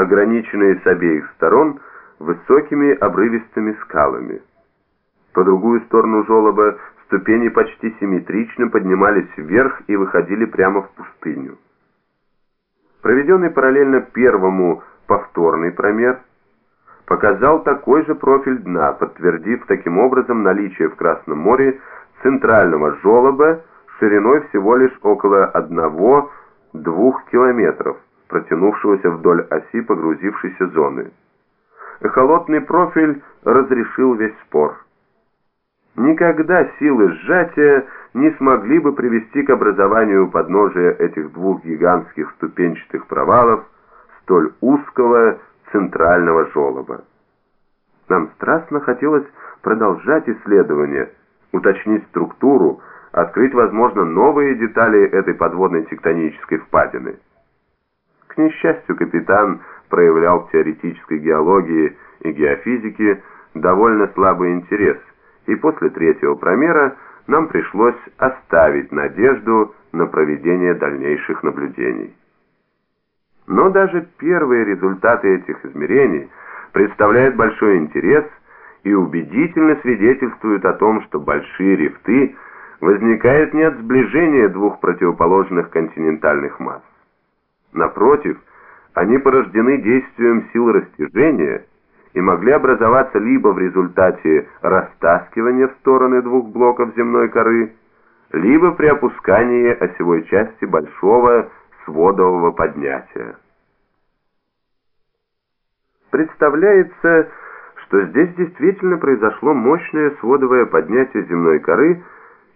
ограниченные с обеих сторон высокими обрывистыми скалами. По другую сторону желоба ступени почти симметрично поднимались вверх и выходили прямо в пустыню. Проведенный параллельно первому повторный промер показал такой же профиль дна, подтвердив таким образом наличие в Красном море центрального желоба шириной всего лишь около 1-2 километров, протянувшегося вдоль оси погрузившейся зоны. Эхолотный профиль разрешил весь спор. Никогда силы сжатия не смогли бы привести к образованию подножия этих двух гигантских ступенчатых провалов столь узкого центрального желоба. Нам страстно хотелось продолжать исследование, уточнить структуру, открыть, возможно, новые детали этой подводной тектонической впадины. К несчастью, капитан проявлял в теоретической геологии и геофизике довольно слабый интерес, и после третьего промера нам пришлось оставить надежду на проведение дальнейших наблюдений. Но даже первые результаты этих измерений представляют большой интерес и убедительно свидетельствуют о том, что большие рифты возникают не от сближения двух противоположных континентальных масс. Напротив, они порождены действием сил растяжения и могли образоваться либо в результате растаскивания в стороны двух блоков земной коры, либо при опускании осевой части большого сводового поднятия. Представляется, что здесь действительно произошло мощное сводовое поднятие земной коры,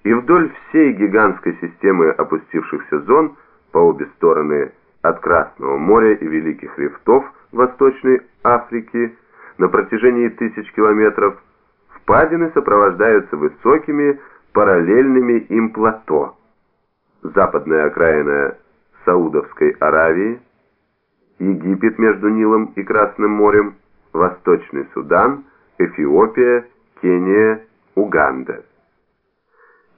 и вдоль всей гигантской системы опустившихся зон по обе стороны от Красного моря и Великих рифтов Восточной Африки на протяжении тысяч километров впадины сопровождаются высокими параллельными им плато. Западная окраина Саудовской Аравии, Египет между Нилом и Красным морем, Восточный Судан, Эфиопия, Кения, Уганда.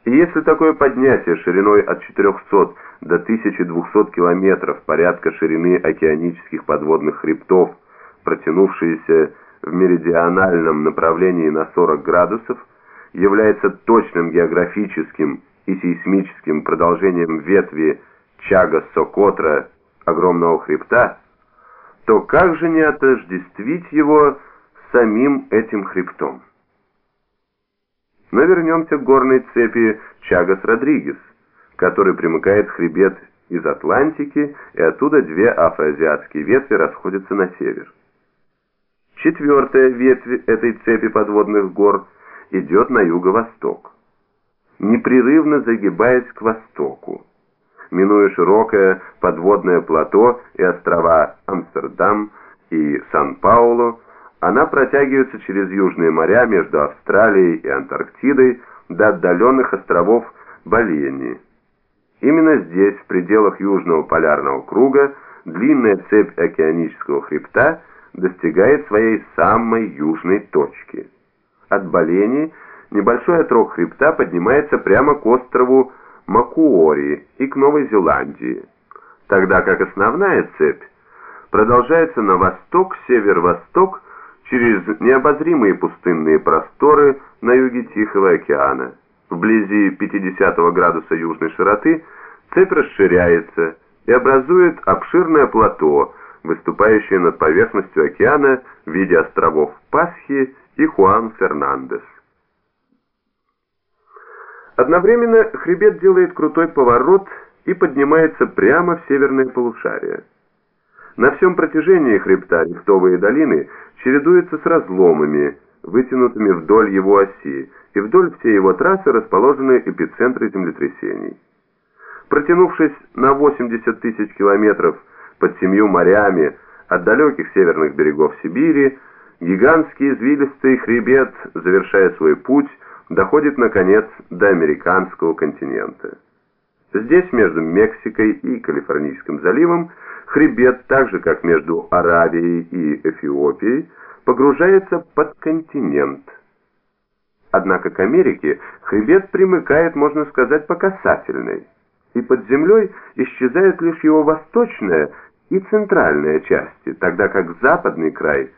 И если такое поднятие шириной от 400 до 1200 километров порядка ширины океанических подводных хребтов, протянувшиеся в меридиональном направлении на 40 градусов, является точным географическим и сейсмическим продолжением ветви Чага-Сокотра, огромного хребта, то как же не отождествить его самим этим хребтом? Но вернемся к горной цепи Чагас-Родригес, который примыкает хребет из Атлантики, и оттуда две афроазиатские ветви расходятся на север. Четвертая ветвь этой цепи подводных гор идет на юго-восток, непрерывно загибаясь к востоку, минуя широкое подводное плато и острова Амстердам и Сан-Паулу, она протягивается через южные моря между Австралией и Антарктидой до отдаленных островов Балении. Именно здесь, в пределах южного полярного круга, длинная цепь океанического хребта достигает своей самой южной точки. От Балении небольшой отрог хребта поднимается прямо к острову Макуори и к Новой Зеландии, тогда как основная цепь продолжается на восток, северо-восток, через необозримые пустынные просторы на юге Тихого океана. Вблизи 50 градуса южной широты цепь расширяется и образует обширное плато, выступающее над поверхностью океана в виде островов Пасхи и Хуан-Фернандес. Одновременно хребет делает крутой поворот и поднимается прямо в северное полушарие. На всем протяжении хребта рифтовые долины чередуются с разломами, вытянутыми вдоль его оси, и вдоль всей его трассы расположены эпицентры землетрясений. Протянувшись на 80 тысяч километров под семью морями от далеких северных берегов Сибири, гигантский извилистый хребет, завершая свой путь, доходит наконец до американского континента. Здесь, между Мексикой и Калифорнийским заливом, хребет, так же как между Аравией и Эфиопией, погружается под континент. Однако к Америке хребет примыкает, можно сказать, по касательной, и под землей исчезает лишь его восточная и центральная части, тогда как западный край